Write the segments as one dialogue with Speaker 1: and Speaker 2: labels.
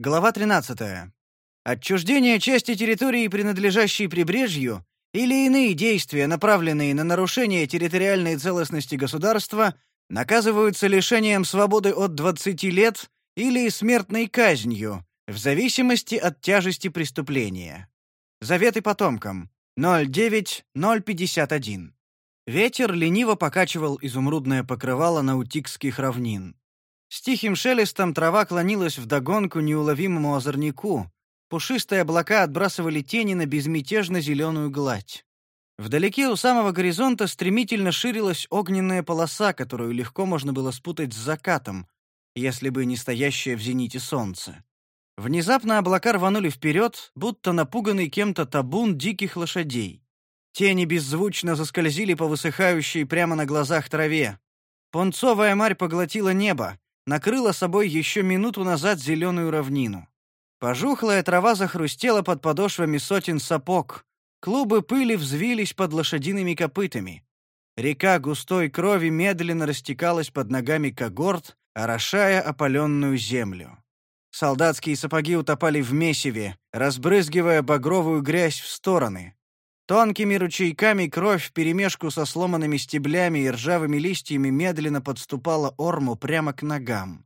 Speaker 1: Глава 13. Отчуждение части территории, принадлежащей прибрежью, или иные действия, направленные на нарушение территориальной целостности государства, наказываются лишением свободы от 20 лет или смертной казнью, в зависимости от тяжести преступления. Заветы потомкам. 09051. Ветер лениво покачивал изумрудное покрывало наутикских равнин. С тихим шелестом трава клонилась вдогонку неуловимому озорнику. Пушистые облака отбрасывали тени на безмятежно зеленую гладь. Вдалеке у самого горизонта стремительно ширилась огненная полоса, которую легко можно было спутать с закатом, если бы не стоящее в зените солнце. Внезапно облака рванули вперед, будто напуганный кем-то табун диких лошадей. Тени беззвучно заскользили по высыхающей прямо на глазах траве. Пунцовая марь поглотила небо, накрыла собой еще минуту назад зеленую равнину. Пожухлая трава захрустела под подошвами сотен сапог. Клубы пыли взвились под лошадиными копытами. Река густой крови медленно растекалась под ногами когорт, орошая опаленную землю. Солдатские сапоги утопали в месиве, разбрызгивая багровую грязь в стороны. Тонкими ручейками кровь вперемешку со сломанными стеблями и ржавыми листьями медленно подступала Орму прямо к ногам.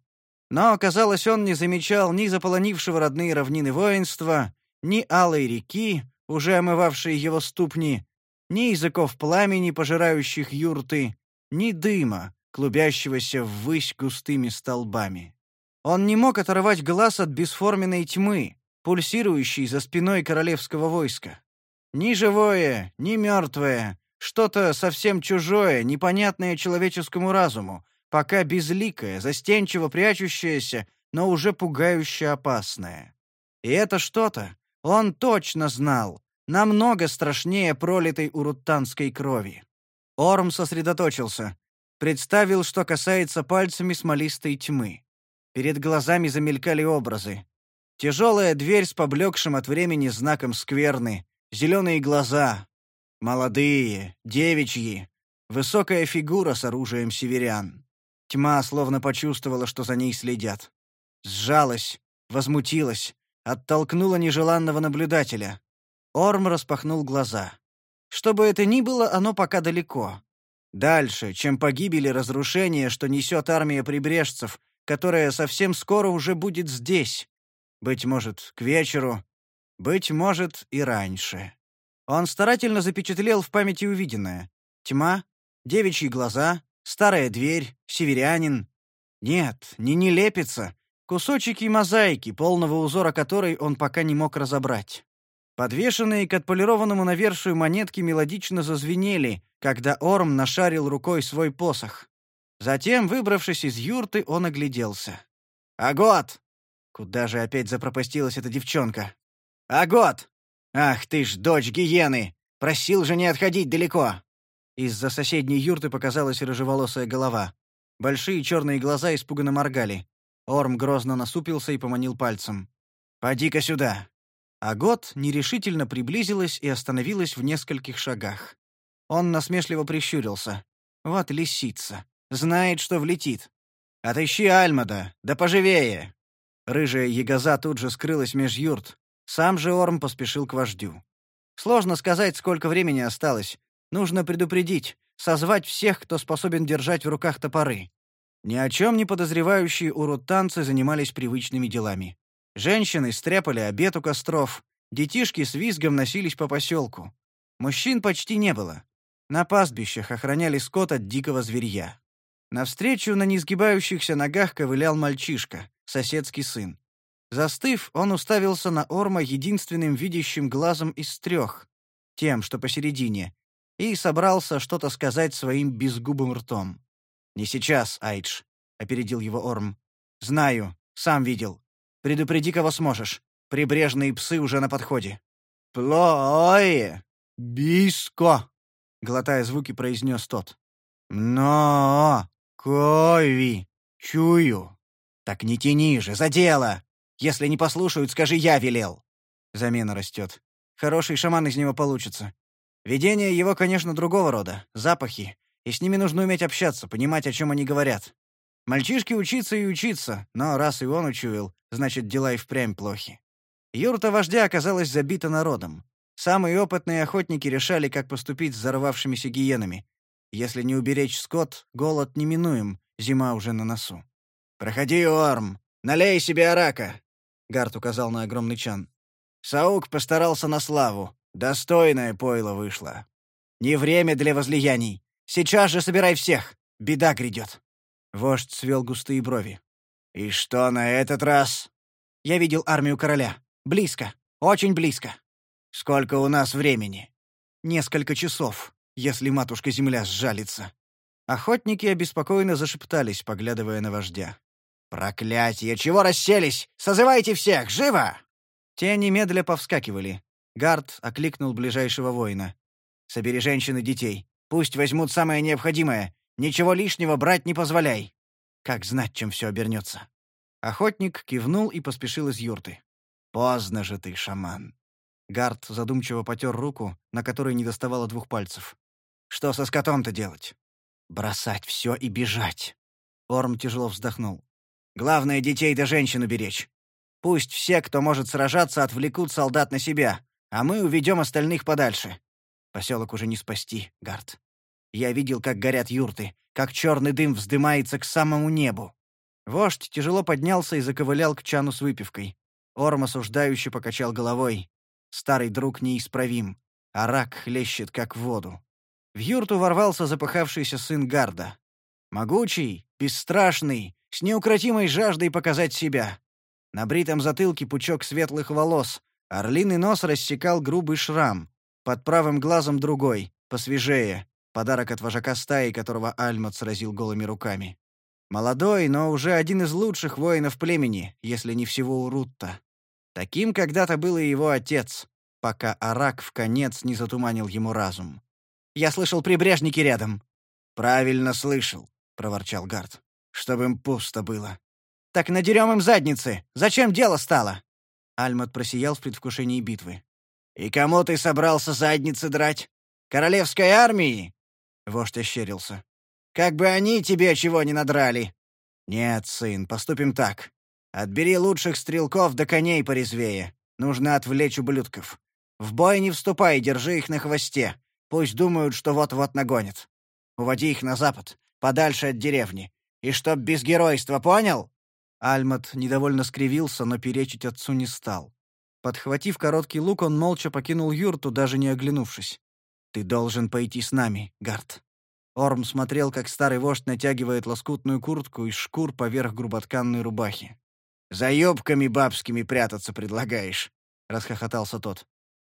Speaker 1: Но, казалось, он не замечал ни заполонившего родные равнины воинства, ни алой реки, уже омывавшей его ступни, ни языков пламени, пожирающих юрты, ни дыма, клубящегося ввысь густыми столбами. Он не мог оторвать глаз от бесформенной тьмы, пульсирующей за спиной королевского войска. Ни живое, ни мертвое, что-то совсем чужое, непонятное человеческому разуму, пока безликое, застенчиво прячущееся, но уже пугающе опасное. И это что-то, он точно знал, намного страшнее пролитой уруттанской крови. Орм сосредоточился, представил, что касается пальцами смолистой тьмы. Перед глазами замелькали образы. Тяжелая дверь с поблекшим от времени знаком скверны, Зеленые глаза, молодые, девичьи, высокая фигура с оружием северян. Тьма словно почувствовала, что за ней следят. Сжалась, возмутилась, оттолкнула нежеланного наблюдателя. Орм распахнул глаза. Что бы это ни было, оно пока далеко. Дальше, чем погибель и разрушение, что несет армия прибрежцев, которая совсем скоро уже будет здесь. Быть может, к вечеру, быть может, и раньше. Он старательно запечатлел в памяти увиденное. Тьма, девичьи глаза, старая дверь, северянин. Нет, не нелепица. Кусочки мозаики, полного узора которой он пока не мог разобрать. Подвешенные к отполированному навершию монетки мелодично зазвенели, когда Орм нашарил рукой свой посох. Затем, выбравшись из юрты, он огляделся. «Агот!» Куда же опять запропастилась эта девчонка? «Агот! Ах ты ж, дочь гиены! Просил же не отходить далеко!» Из-за соседней юрты показалась рыжеволосая голова. Большие черные глаза испуганно моргали. Орм грозно насупился и поманил пальцем. «Поди-ка сюда!» Агот нерешительно приблизилась и остановилась в нескольких шагах. Он насмешливо прищурился. «Вот лисица. Знает, что влетит. Отыщи Альмада, да поживее!» Рыжая ягоза тут же скрылась меж юрт, сам же Орм поспешил к вождю. Сложно сказать, сколько времени осталось. Нужно предупредить, созвать всех, кто способен держать в руках топоры. Ни о чем не подозревающие урутанцы занимались привычными делами. Женщины стряпали обед у костров, детишки с визгом носились по поселку. Мужчин почти не было. На пастбищах охраняли скот от дикого зверья. Навстречу на несгибающихся ногах ковылял мальчишка, соседский сын. Застыв, он уставился на Орма единственным видящим глазом из трех, тем, что посередине, и собрался что-то сказать своим безгубым ртом. «Не сейчас, Айдж», — опередил его Орм. «Знаю, сам видел. Предупреди, кого сможешь. Прибрежные псы уже на подходе». «Плое! Биско!» — глотая звуки, произнес тот. «Но! Кови! Чую!» «Так не тяни же, за дело!» Если не послушают, скажи «я велел». Замена растет. Хороший шаман из него получится. Видение его, конечно, другого рода, запахи, и с ними нужно уметь общаться, понимать, о чем они говорят. Мальчишке учиться и учиться, но раз и он учуял, значит, дела и впрямь плохи. Юрта вождя оказалась забита народом. Самые опытные охотники решали, как поступить с взорвавшимися гиенами. Если не уберечь скот, голод неминуем, зима уже на носу. «Проходи, Орм, налей себе арака!» — Гарт указал на огромный чан. Саук постарался на славу. Достойное пойло вышло. Не время для возлияний. Сейчас же собирай всех. Беда грядет. Вождь свел густые брови. «И что на этот раз?» «Я видел армию короля. Близко. Очень близко. Сколько у нас времени?» «Несколько часов, если матушка-земля сжалится». Охотники обеспокоенно зашептались, поглядывая на вождя. «Проклятие! Чего расселись? Созывайте всех! Живо!» Те немедля повскакивали. Гард окликнул ближайшего воина. «Собери женщин и детей. Пусть возьмут самое необходимое. Ничего лишнего брать не позволяй. Как знать, чем все обернется». Охотник кивнул и поспешил из юрты. «Поздно же ты, шаман». Гард задумчиво потер руку, на которой не доставало двух пальцев. «Что со скотом-то делать?» «Бросать все и бежать». Орм тяжело вздохнул. «Главное, детей да женщин уберечь. Пусть все, кто может сражаться, отвлекут солдат на себя, а мы уведем остальных подальше. Поселок уже не спасти, Гард. Я видел, как горят юрты, как черный дым вздымается к самому небу. Вождь тяжело поднялся и заковылял к чану с выпивкой. Орм осуждающе покачал головой. Старый друг неисправим, а рак хлещет, как в воду. В юрту ворвался запыхавшийся сын Гарда. Могучий, бесстрашный, с неукротимой жаждой показать себя. На бритом затылке пучок светлых волос, орлиный нос рассекал грубый шрам, под правым глазом другой, посвежее, подарок от вожака стаи, которого Альмат сразил голыми руками. Молодой, но уже один из лучших воинов племени, если не всего Урутта. Таким когда-то был и его отец, пока Арак в конец не затуманил ему разум. «Я слышал прибрежники рядом». «Правильно слышал», — проворчал Гард. «Чтобы им пусто было. «Так надерем им задницы! Зачем дело стало?» Альмат просиял в предвкушении битвы. «И кому ты собрался задницы драть? Королевской армии?» Вождь ощерился. «Как бы они тебе чего не надрали!» «Нет, сын, поступим так. Отбери лучших стрелков до коней порезвее. Нужно отвлечь ублюдков. В бой не вступай, держи их на хвосте. Пусть думают, что вот-вот нагонят. Уводи их на запад, подальше от деревни. И чтоб без геройства, понял?» Альмат недовольно скривился, но перечить отцу не стал. Подхватив короткий лук, он молча покинул юрту, даже не оглянувшись. «Ты должен пойти с нами, Гард». Орм смотрел, как старый вождь натягивает лоскутную куртку из шкур поверх груботканной рубахи. «За юбками бабскими прятаться предлагаешь?» — расхохотался тот.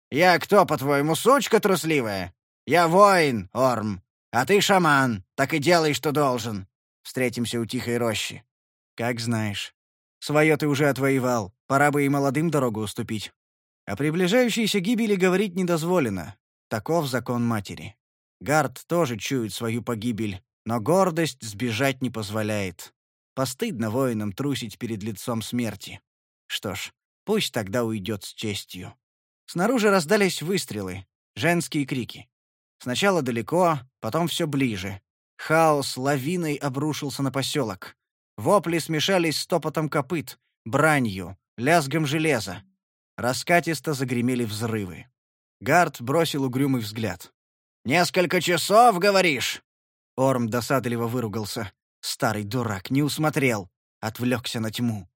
Speaker 1: «Я кто, по-твоему, сучка трусливая? Я воин, Орм, а ты шаман, так и делай, что должен. Встретимся у тихой рощи. «Как знаешь. Своё ты уже отвоевал. Пора бы и молодым дорогу уступить. О приближающейся гибели говорить не дозволено. Таков закон матери. Гард тоже чует свою погибель, но гордость сбежать не позволяет. Постыдно воинам трусить перед лицом смерти. Что ж, пусть тогда уйдет с честью. Снаружи раздались выстрелы, женские крики. Сначала далеко, потом все ближе. Хаос лавиной обрушился на поселок. Вопли смешались с топотом копыт, бранью, лязгом железа. Раскатисто загремели взрывы. Гард бросил угрюмый взгляд. «Несколько часов, говоришь?» Орм досадливо выругался. Старый дурак не усмотрел. Отвлекся на тьму.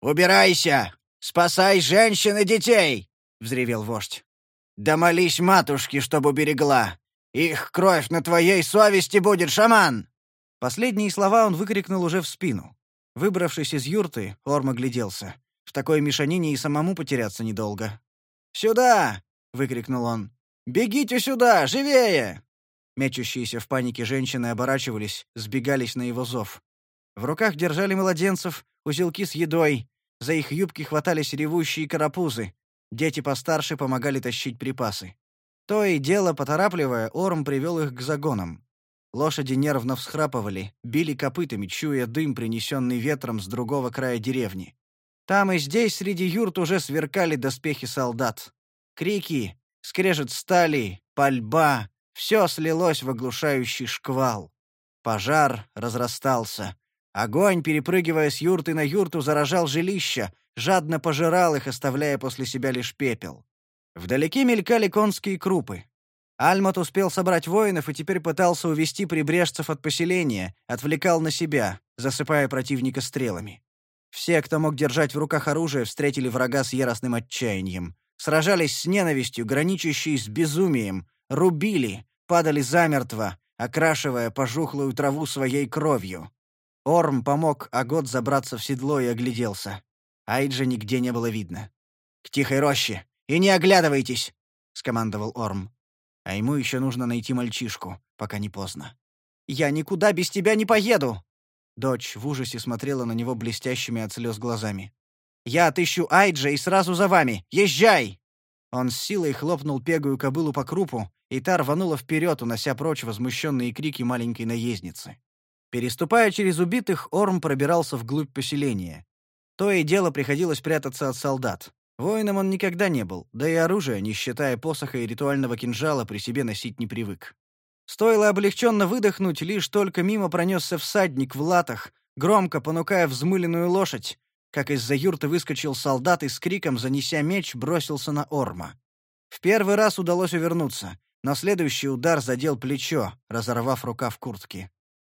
Speaker 1: «Убирайся! Спасай женщин и детей!» — взревел вождь. «Да молись матушке, чтобы уберегла! Их кровь на твоей совести будет, шаман!» Последние слова он выкрикнул уже в спину. Выбравшись из юрты, Орм огляделся. В такой мешанине и самому потеряться недолго. «Сюда!» — выкрикнул он. «Бегите сюда! Живее!» Мечущиеся в панике женщины оборачивались, сбегались на его зов. В руках держали младенцев, узелки с едой. За их юбки хватались ревущие карапузы. Дети постарше помогали тащить припасы. То и дело, поторапливая, Орм привел их к загонам. Лошади нервно всхрапывали, били копытами, чуя дым, принесенный ветром с другого края деревни. Там и здесь среди юрт уже сверкали доспехи солдат. Крики, скрежет стали, пальба — все слилось в оглушающий шквал. Пожар разрастался. Огонь, перепрыгивая с юрты на юрту, заражал жилища, жадно пожирал их, оставляя после себя лишь пепел. Вдалеке мелькали конские крупы. Альмат успел собрать воинов и теперь пытался увести прибрежцев от поселения, отвлекал на себя, засыпая противника стрелами. Все, кто мог держать в руках оружие, встретили врага с яростным отчаянием. Сражались с ненавистью, граничащей с безумием, рубили, падали замертво, окрашивая пожухлую траву своей кровью. Орм помог Агот забраться в седло и огляделся. Айджа нигде не было видно. «К тихой роще! И не оглядывайтесь!» — скомандовал Орм. А ему еще нужно найти мальчишку, пока не поздно. «Я никуда без тебя не поеду!» Дочь в ужасе смотрела на него блестящими от слез глазами. «Я отыщу Айджа и сразу за вами! Езжай!» Он с силой хлопнул пегую кобылу по крупу, и та рванула вперед, унося прочь возмущенные крики маленькой наездницы. Переступая через убитых, Орм пробирался вглубь поселения. То и дело приходилось прятаться от солдат. Воином он никогда не был, да и оружие, не считая посоха и ритуального кинжала, при себе носить не привык. Стоило облегченно выдохнуть, лишь только мимо пронесся всадник в латах, громко понукая взмыленную лошадь, как из-за юрты выскочил солдат и с криком, занеся меч, бросился на Орма. В первый раз удалось увернуться, но следующий удар задел плечо, разорвав рукав куртки.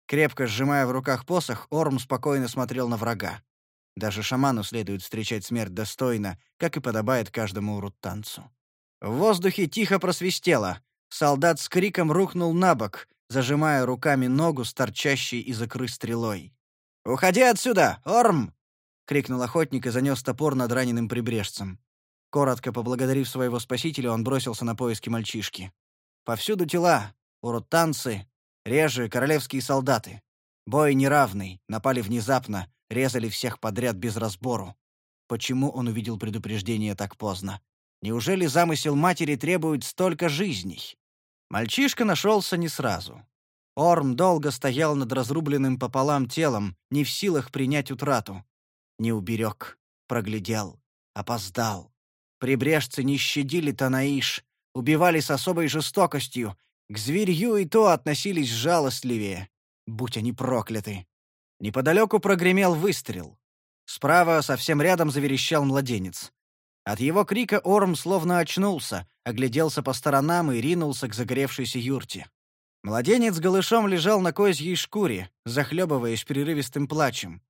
Speaker 1: Крепко сжимая в руках посох, Орм спокойно смотрел на врага. Даже шаману следует встречать смерть достойно, как и подобает каждому уруттанцу. В воздухе тихо просвистело. Солдат с криком рухнул на бок, зажимая руками ногу с торчащей из икры стрелой. «Уходи отсюда, Орм!» — крикнул охотник и занес топор над раненым прибрежцем. Коротко поблагодарив своего спасителя, он бросился на поиски мальчишки. Повсюду тела, уруттанцы, реже королевские солдаты. Бой неравный, напали внезапно, резали всех подряд без разбору. Почему он увидел предупреждение так поздно? Неужели замысел матери требует столько жизней? Мальчишка нашелся не сразу. Орм долго стоял над разрубленным пополам телом, не в силах принять утрату. Не уберег, проглядел, опоздал. Прибрежцы не щадили Танаиш, убивали с особой жестокостью, к зверью и то относились жалостливее. Будь они прокляты. Неподалеку прогремел выстрел. Справа, совсем рядом, заверещал младенец. От его крика Орм словно очнулся, огляделся по сторонам и ринулся к загоревшейся юрте. Младенец голышом лежал на козьей шкуре, захлебываясь прерывистым плачем.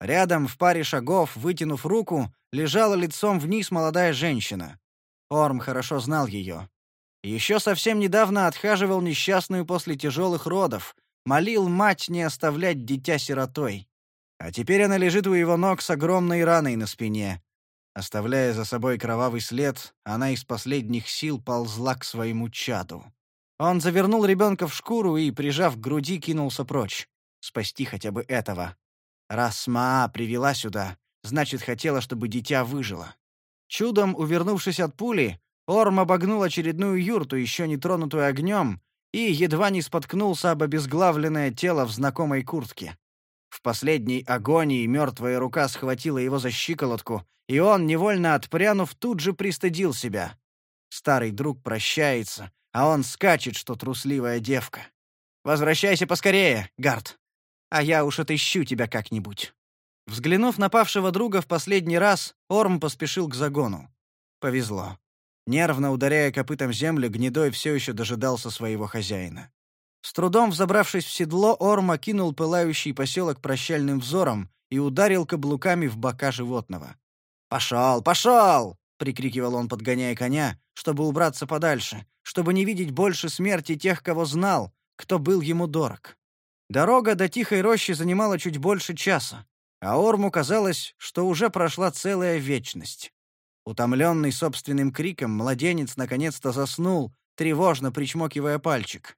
Speaker 1: Рядом, в паре шагов, вытянув руку, лежала лицом вниз молодая женщина. Орм хорошо знал ее. Еще совсем недавно отхаживал несчастную после тяжелых родов, молил мать не оставлять дитя сиротой. А теперь она лежит у его ног с огромной раной на спине. Оставляя за собой кровавый след, она из последних сил ползла к своему чаду. Он завернул ребенка в шкуру и, прижав к груди, кинулся прочь. Спасти хотя бы этого. Раз Маа привела сюда, значит, хотела, чтобы дитя выжило. Чудом увернувшись от пули, Орм обогнул очередную юрту, еще не тронутую огнем, и едва не споткнулся об обезглавленное тело в знакомой куртке. В последней агонии мертвая рука схватила его за щиколотку, и он, невольно отпрянув, тут же пристыдил себя. Старый друг прощается, а он скачет, что трусливая девка. «Возвращайся поскорее, Гард, а я уж отыщу тебя как-нибудь». Взглянув на павшего друга в последний раз, Орм поспешил к загону. Повезло. Нервно ударяя копытом землю, гнедой все еще дожидался своего хозяина. С трудом взобравшись в седло, Орм окинул пылающий поселок прощальным взором и ударил каблуками в бока животного. «Пошел, пошел!» — прикрикивал он, подгоняя коня, чтобы убраться подальше, чтобы не видеть больше смерти тех, кого знал, кто был ему дорог. Дорога до тихой рощи занимала чуть больше часа, а Орму казалось, что уже прошла целая вечность. Утомленный собственным криком, младенец наконец-то заснул, тревожно причмокивая пальчик.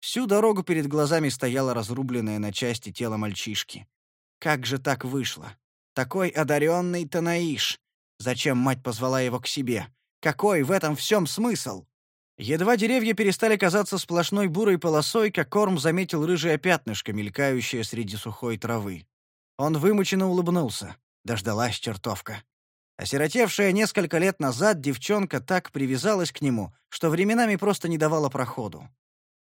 Speaker 1: Всю дорогу перед глазами стояло разрубленное на части тело мальчишки. Как же так вышло? Такой одаренный Танаиш. Зачем мать позвала его к себе? Какой в этом всем смысл? Едва деревья перестали казаться сплошной бурой полосой, как Корм заметил рыжее пятнышко, мелькающее среди сухой травы. Он вымученно улыбнулся. Дождалась чертовка. Осиротевшая несколько лет назад девчонка так привязалась к нему, что временами просто не давала проходу.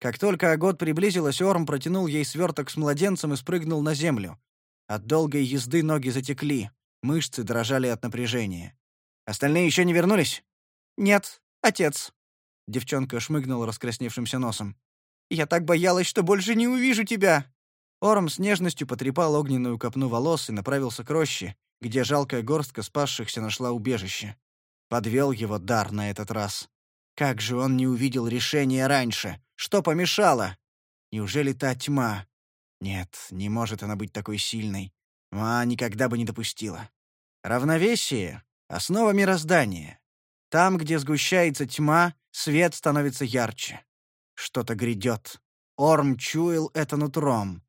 Speaker 1: Как только Агот приблизилась, Орм протянул ей сверток с младенцем и спрыгнул на землю. От долгой езды ноги затекли, мышцы дрожали от напряжения. «Остальные еще не вернулись?»
Speaker 2: «Нет, отец».
Speaker 1: Девчонка шмыгнула раскрасневшимся носом.
Speaker 2: «Я так боялась, что больше не увижу тебя!»
Speaker 1: Орм с нежностью потрепал огненную копну волос и направился к роще, где жалкая горстка спасшихся нашла убежище. Подвел его дар на этот раз. Как же он не увидел решения раньше? Что помешало? Неужели та тьма? Нет, не может она быть такой сильной. Ма никогда бы не допустила. Равновесие — основа мироздания. Там, где сгущается тьма, свет становится ярче. Что-то грядет. Орм чуял это нутром.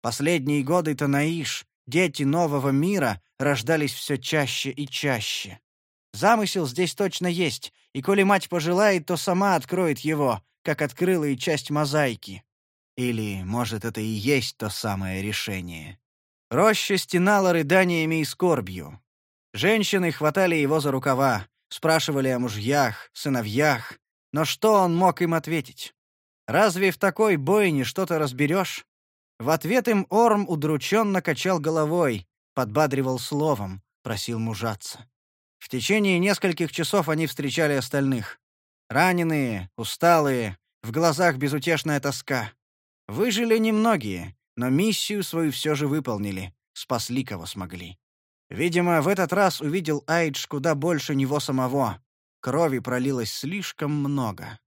Speaker 1: Последние годы Танаиш, дети нового мира, рождались все чаще и чаще. Замысел здесь точно есть, и коли мать пожелает, то сама откроет его, как открыла и часть мозаики. Или, может, это и есть то самое решение. Роща стенала рыданиями и скорбью. Женщины хватали его за рукава, спрашивали о мужьях, сыновьях, но что он мог им ответить? Разве в такой бойне что-то разберешь? В ответ им Орм удрученно качал головой, подбадривал словом, просил мужаться. В течение нескольких часов они встречали остальных. Раненые, усталые, в глазах безутешная тоска. Выжили немногие, но миссию свою все же выполнили, спасли кого смогли. Видимо, в этот раз увидел Айдж куда больше него самого. Крови пролилось слишком много.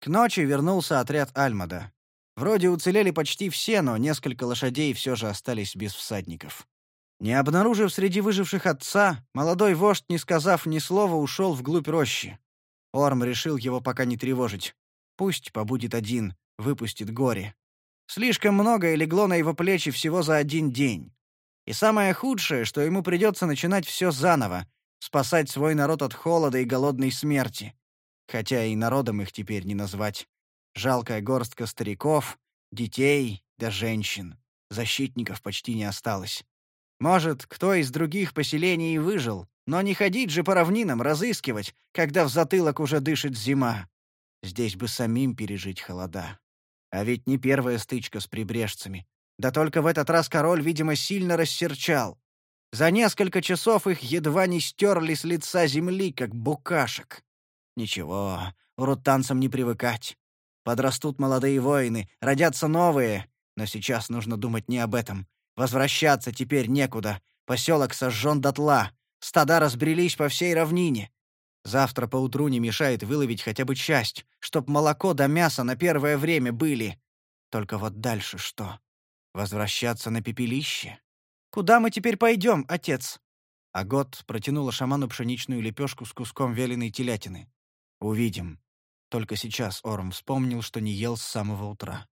Speaker 1: К ночи вернулся отряд Альмада. Вроде уцелели почти все, но несколько лошадей все же остались без всадников. Не обнаружив среди выживших отца, молодой вождь, не сказав ни слова, ушел вглубь рощи. Орм решил его пока не тревожить. Пусть побудет один, выпустит горе. Слишком многое легло на его плечи всего за один день. И самое худшее, что ему придется начинать все заново, спасать свой народ от холода и голодной смерти. Хотя и народом их теперь не назвать. Жалкая горстка стариков, детей да женщин. Защитников почти не осталось. Может, кто из других поселений выжил, но не ходить же по равнинам разыскивать, когда в затылок уже дышит зима. Здесь бы самим пережить холода. А ведь не первая стычка с прибрежцами. Да только в этот раз король, видимо, сильно рассерчал. За несколько часов их едва не стерли с лица земли, как букашек. Ничего, урутанцам не привыкать. Подрастут молодые воины, родятся новые. Но сейчас нужно думать не об этом. Возвращаться теперь некуда. Поселок сожжен дотла. Стада разбрелись по всей равнине. Завтра поутру не мешает выловить хотя бы часть, чтоб молоко да мясо на первое время были. Только вот дальше что? Возвращаться на пепелище?
Speaker 2: Куда мы теперь пойдем, отец?
Speaker 1: Агот протянула шаману пшеничную лепешку с куском вяленой телятины. Увидим. Только сейчас Орм вспомнил, что не ел с самого утра.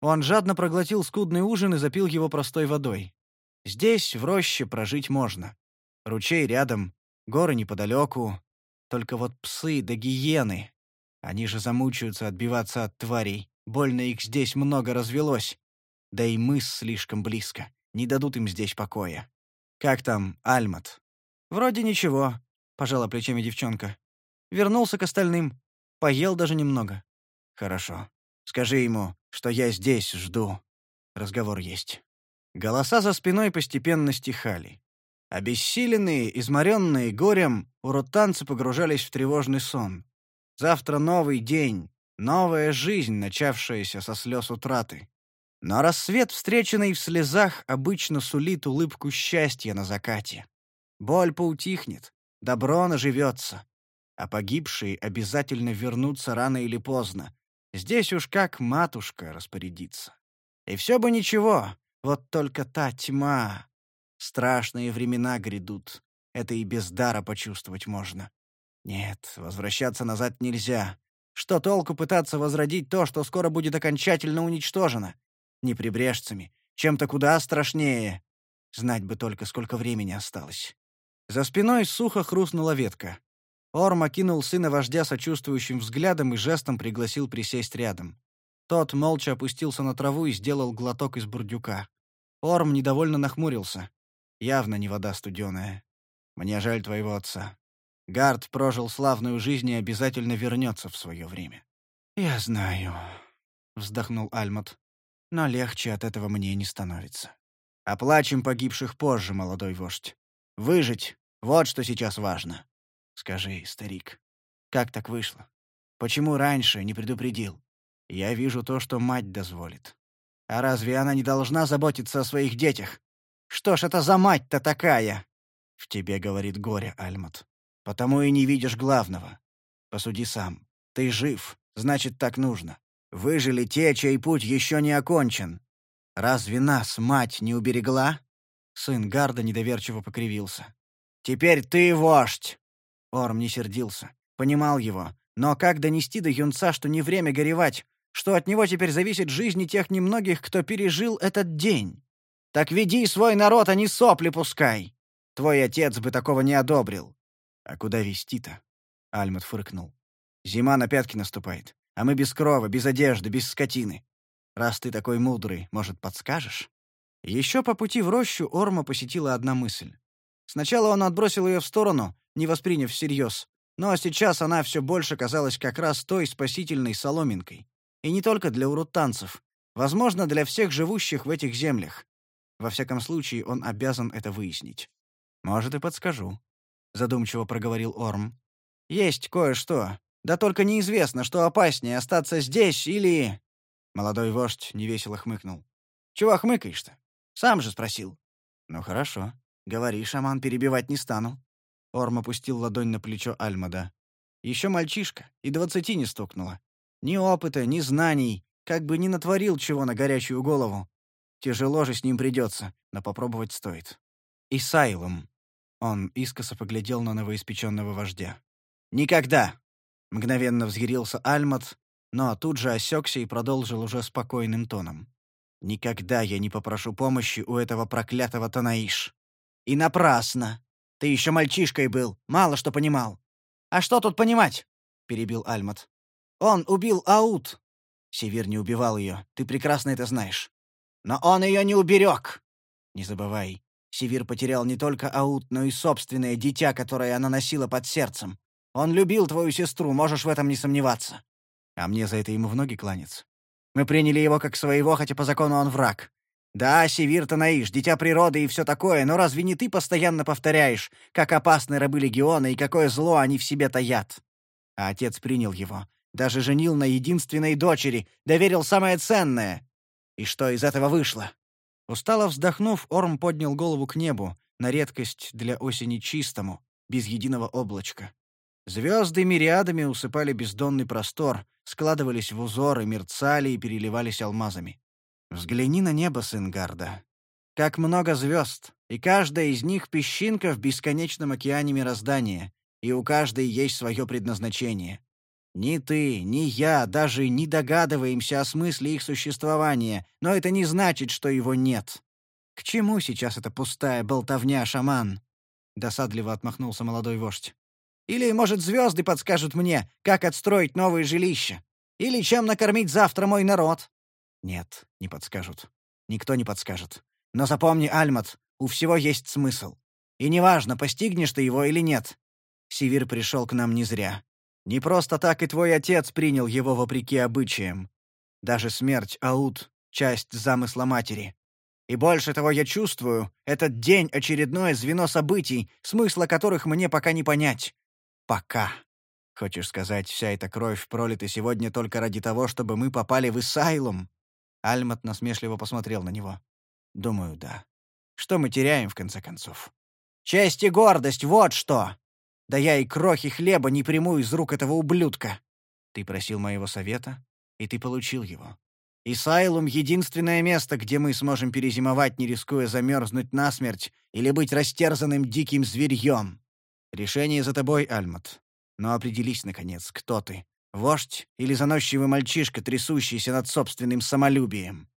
Speaker 1: Он жадно проглотил скудный ужин и запил его простой водой. Здесь, в роще, прожить можно. Ручей рядом, горы неподалеку. Только вот псы да гиены. Они же замучаются отбиваться от тварей. Больно их здесь много развелось. Да и мыс слишком близко. Не дадут им здесь покоя. Как там, Альмат?
Speaker 2: Вроде ничего, пожала плечами девчонка. Вернулся к остальным. Поел даже немного.
Speaker 1: Хорошо. Скажи ему, что я здесь жду. Разговор есть. Голоса за спиной постепенно стихали. Обессиленные, изморенные горем, уротанцы погружались в тревожный сон. Завтра новый день, новая жизнь, начавшаяся со слез утраты. Но рассвет, встреченный в слезах, обычно сулит улыбку счастья на закате. Боль поутихнет, добро наживется а погибшие обязательно вернутся рано или поздно. Здесь уж как матушка распорядится. И все бы ничего, вот только та тьма. Страшные времена грядут. Это и без дара почувствовать можно. Нет, возвращаться назад нельзя. Что толку пытаться возродить то, что скоро будет окончательно уничтожено? Не прибрежцами, чем-то куда страшнее. Знать бы только, сколько времени осталось. За спиной сухо хрустнула ветка. Орм окинул сына вождя сочувствующим взглядом и жестом пригласил присесть рядом. Тот молча опустился на траву и сделал глоток из бурдюка. Орм недовольно нахмурился. Явно не вода студеная. Мне жаль твоего отца. Гард прожил славную жизнь и обязательно вернется в свое время.
Speaker 2: Я знаю, вздохнул Альмот. Но легче от этого мне не становится.
Speaker 1: Оплачем погибших позже, молодой вождь. Выжить — вот что сейчас важно. Скажи, старик, как так вышло? Почему раньше не предупредил? Я вижу то, что мать дозволит. А разве она не должна заботиться о своих детях? Что ж это за мать-то такая? В тебе говорит горе, Альмат. Потому и не видишь главного. Посуди сам. Ты жив, значит, так нужно. Выжили те, чей путь еще не окончен. Разве нас мать не уберегла? Сын Гарда недоверчиво покривился. Теперь ты вождь. Орм не сердился, понимал его, но как донести до юнца, что не время горевать, что от него теперь зависит жизнь тех немногих, кто пережил этот день? Так веди свой народ, а не сопли пускай. Твой отец бы такого не одобрил. А куда вести-то? Альмат фыркнул. Зима на пятки наступает, а мы без крова, без одежды, без скотины. Раз ты такой мудрый, может, подскажешь? Еще по пути в рощу Орма посетила одна мысль. Сначала он отбросил ее в сторону, не восприняв всерьез, но сейчас она все больше казалась как раз той спасительной соломинкой. И не только для урутанцев, возможно, для всех живущих в этих землях. Во всяком случае, он обязан это выяснить. «Может, и подскажу», — задумчиво проговорил Орм. «Есть кое-что. Да только неизвестно, что опаснее — остаться здесь или...» Молодой вождь невесело хмыкнул. «Чего хмыкаешь-то? Сам же спросил». «Ну хорошо. Говори, шаман, перебивать не стану». Орм опустил ладонь на плечо Альмада. Еще мальчишка, и двадцати не стукнуло. Ни опыта, ни знаний, как бы ни натворил чего на горячую голову. Тяжело же с ним придется, но попробовать стоит. Исайлом. Он искоса поглядел на новоиспеченного вождя. «Никогда!» — мгновенно взъярился Альмат, но тут же осекся и продолжил уже спокойным тоном. «Никогда я не попрошу помощи у этого проклятого Танаиш. И напрасно! Ты еще мальчишкой был, мало что понимал. А что тут понимать?» — перебил Альмат. «Он убил Аут!» Север не убивал ее, ты прекрасно это знаешь. Но он ее не уберег. Не забывай, Севир потерял не только Аут, но и собственное дитя, которое она носила под сердцем. Он любил твою сестру, можешь в этом не сомневаться. А мне за это ему в ноги кланяться. Мы приняли его как своего, хотя по закону он враг. Да, Севир Танаиш, дитя природы и все такое, но разве не ты постоянно повторяешь, как опасны рабы легиона и какое зло они в себе таят? А отец принял его, даже женил на единственной дочери, доверил самое ценное. И что из этого вышло? Устало вздохнув, Орм поднял голову к небу, на редкость для осени чистому, без единого облачка. Звезды мириадами усыпали бездонный простор, складывались в узоры, мерцали и переливались алмазами. Взгляни на небо, сын Гарда. Как много звезд, и каждая из них — песчинка в бесконечном океане мироздания, и у каждой есть свое предназначение. Ни ты, ни я даже не догадываемся о смысле их существования, но это не значит, что его нет. К чему сейчас эта пустая болтовня, шаман? Досадливо отмахнулся молодой вождь. Или, может, звезды подскажут мне, как отстроить новые жилища? Или чем накормить завтра мой народ? Нет, не подскажут. Никто не подскажет. Но запомни, Альмат, у всего есть смысл. И неважно, постигнешь ты его или нет. Сивир пришел к нам не зря. Не просто так и твой отец принял его вопреки обычаям. Даже смерть Аут — часть замысла матери. И больше того я чувствую, этот день — очередное звено событий, смысла которых мне пока не понять. Пока. Хочешь сказать, вся эта кровь пролита сегодня только ради того, чтобы мы попали в Исайлум? Альмат насмешливо посмотрел на него. Думаю, да. Что мы теряем, в конце концов? Честь и гордость — вот что! Да я и крохи хлеба не приму из рук этого ублюдка. Ты просил моего совета, и ты получил его. Исайлум — единственное место, где мы сможем перезимовать, не рискуя замерзнуть насмерть или быть растерзанным диким зверьем. Решение за тобой, Альмат. Но определись, наконец, кто ты. Вождь или заносчивый мальчишка, трясущийся над собственным самолюбием?